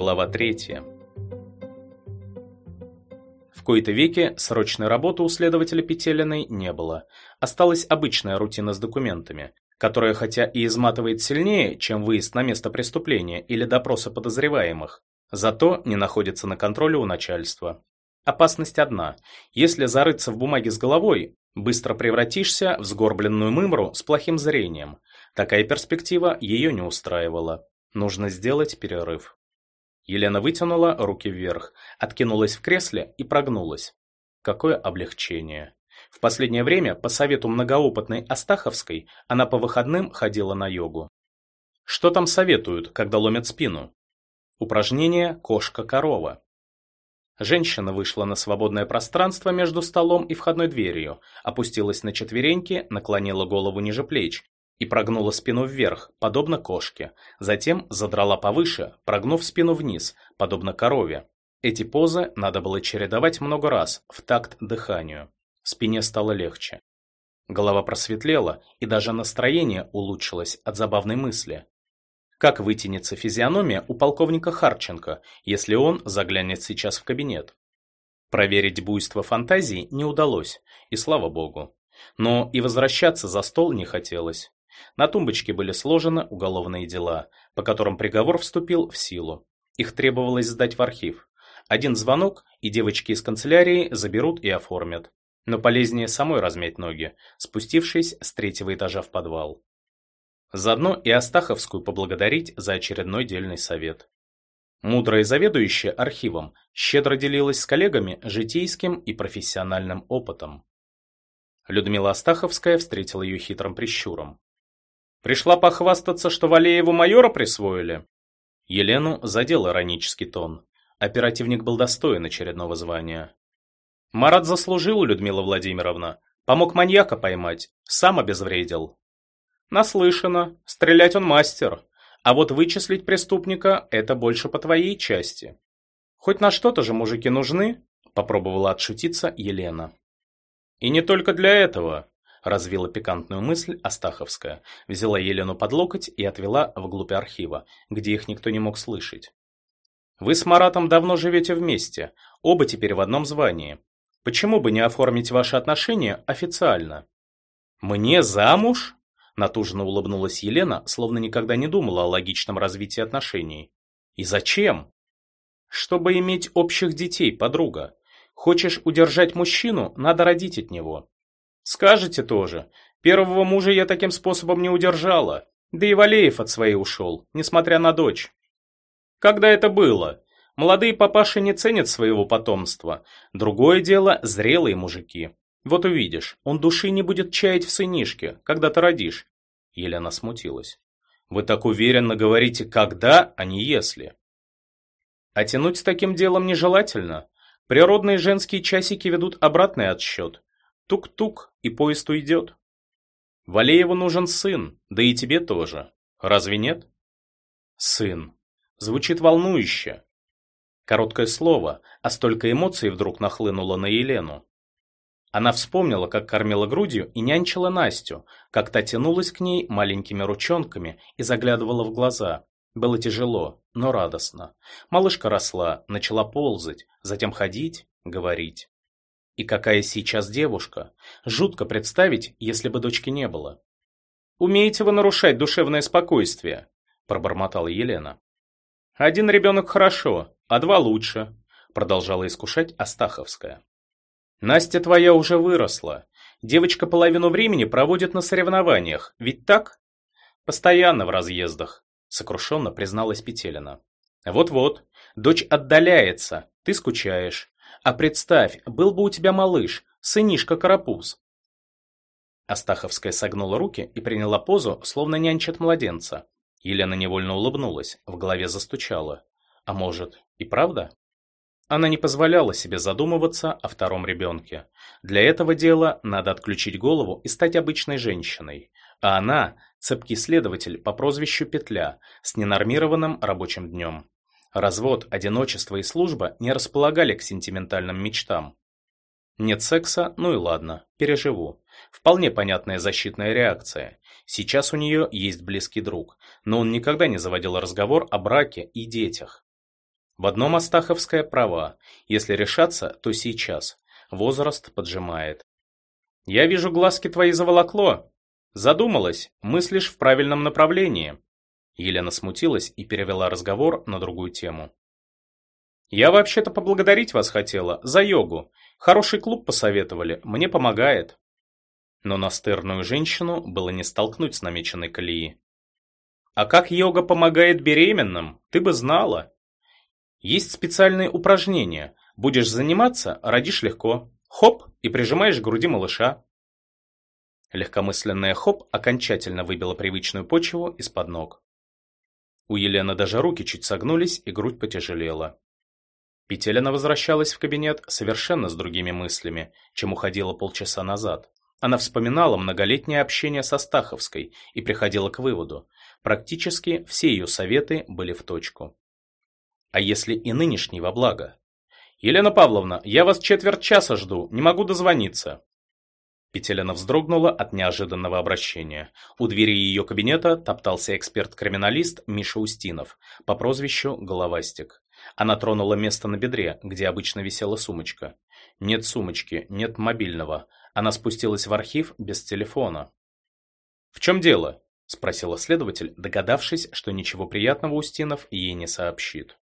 Глава 3. В кои-то веке срочной работы у следователя Петелиной не было. Осталась обычная рутина с документами, которая хотя и изматывает сильнее, чем выезд на место преступления или допроса подозреваемых, зато не находится на контроле у начальства. Опасность одна. Если зарыться в бумаге с головой, быстро превратишься в сгорбленную мымру с плохим зрением. Такая перспектива ее не устраивала. Нужно сделать перерыв. Елена вытянула руки вверх, откинулась в кресле и прогнулась. Какое облегчение. В последнее время, по совету многоопытной Астаховской, она по выходным ходила на йогу. Что там советуют, когда ломят спину? Упражнение «Кошка-корова». Женщина вышла на свободное пространство между столом и входной дверью, опустилась на четвереньки, наклонила голову ниже плеч и прогнула спину вверх, подобно кошке. Затем задрала повыше, прогнув спину вниз, подобно корове. Эти позы надо было чередовать много раз, в такт дыханию. Спине стало легче. Голова просветлела, и даже настроение улучшилось от забавной мысли. Как вытянется физиономия у полковника Харченко, если он заглянет сейчас в кабинет? Проверить буйство фантазии не удалось, и слава богу. Но и возвращаться за стол не хотелось. На тумбочке были сложены уголовные дела, по которым приговор вступил в силу. Их требовалось сдать в архив. Один звонок, и девочки из канцелярии заберут и оформят. Но полезнее самой размять ноги, спустившись с третьего этажа в подвал. Заодно и Астаховскую поблагодарить за очередной дельный совет. Мудрая заведующая архивом щедро делилась с коллегами житейским и профессиональным опытом. Людмила Астаховская встретила ее хитрым прищуром. Пришла похвастаться, что Валееву майора присвоили. Елену задел иронический тон. Оперативник был достоин очередного звания. Марат заслужил, Людмила Владимировна. Помог маньяка поймать, сам обезвредил. Наслышано, стрелять он мастер. А вот вычислить преступника – это больше по твоей части. Хоть на что-то же мужики нужны, попробовала отшутиться Елена. И не только для этого. Развила пикантную мысль Астаховская, взяла Елену под локоть и отвела вглубь архива, где их никто не мог слышать. «Вы с Маратом давно живете вместе, оба теперь в одном звании. Почему бы не оформить ваши отношения официально?» «Мне замуж?» Натужно улыбнулась Елена, словно никогда не думала о логичном развитии отношений. «И зачем?» «Чтобы иметь общих детей, подруга. Хочешь удержать мужчину, надо родить от него. Скажете тоже. Первого мужа я таким способом не удержала. Да и Валеев от своей ушел, несмотря на дочь. Когда это было? Молодые папаши не ценят своего потомства. Другое дело – зрелые мужики. Вот увидишь, он души не будет чаять в сынишке, когда ты родишь. Елена смутилась. Вы так уверенно говорите «когда», а не «если». А тянуть с таким делом нежелательно. Природные женские часики ведут обратный отсчет. Тук-тук, и поезд уйдет. Валееву нужен сын, да и тебе тоже. Разве нет? Сын. Звучит волнующе. Короткое слово, а столько эмоций вдруг нахлынуло на Елену. Она вспомнила, как кормила грудью и нянчила Настю, как та тянулась к ней маленькими ручонками и заглядывала в глаза. Было тяжело, но радостно. Малышка росла, начала ползать, затем ходить, говорить. И какая сейчас девушка. Жутко представить, если бы дочки не было. «Умеете вы нарушать душевное спокойствие?» – пробормотала Елена. «Один ребенок хорошо, а два лучше», – продолжала искушать Астаховская. «Настя твоя уже выросла. Девочка половину времени проводит на соревнованиях, ведь так?» «Постоянно в разъездах», – сокрушенно призналась Петелина. «Вот-вот, дочь отдаляется, ты скучаешь, а представь, был бы у тебя малыш, сынишка-карапуз. Астаховская согнула руки и приняла позу, словно нянчит младенца. Елена невольно улыбнулась, в голове застучала. А может, и правда? Она не позволяла себе задумываться о втором ребенке. Для этого дела надо отключить голову и стать обычной женщиной. А она – цепкий следователь по прозвищу Петля с ненормированным рабочим днем. Развод, одиночество и служба не располагали к сентиментальным мечтам. Нет секса, ну и ладно, переживу. Вполне понятная защитная реакция. Сейчас у нее есть близкий друг, но он никогда не заводил разговор о браке и детях. В одном Астаховская права. Если решаться, то сейчас. Возраст поджимает. Я вижу, глазки твои заволокло. Задумалась, мыслишь в правильном направлении. Елена смутилась и перевела разговор на другую тему. Я вообще-то поблагодарить вас хотела за йогу. Хороший клуб посоветовали, мне помогает. Но настырную женщину было не столкнуть с намеченной колеи. А как йога помогает беременным, ты бы знала. Есть специальные упражнения. Будешь заниматься, родишь легко. Хоп, и прижимаешь к груди малыша. Легкомысленная хоп окончательно выбила привычную почву из-под ног. У Елены даже руки чуть согнулись, и грудь потяжелела. Петелина возвращалась в кабинет совершенно с другими мыслями, чем уходила полчаса назад. Она вспоминала многолетнее общение со Стаховской и приходила к выводу, практически все ее советы были в точку. А если и нынешний во благо? «Елена Павловна, я вас четверть часа жду, не могу дозвониться». Петелина вздрогнула от неожиданного обращения. У двери ее кабинета топтался эксперт-криминалист Миша Устинов по прозвищу Головастик. Она тронула место на бедре, где обычно висела сумочка. Нет сумочки, нет мобильного. Она спустилась в архив без телефона. «В чем дело?» – спросила следователь, догадавшись, что ничего приятного Устинов ей не сообщит.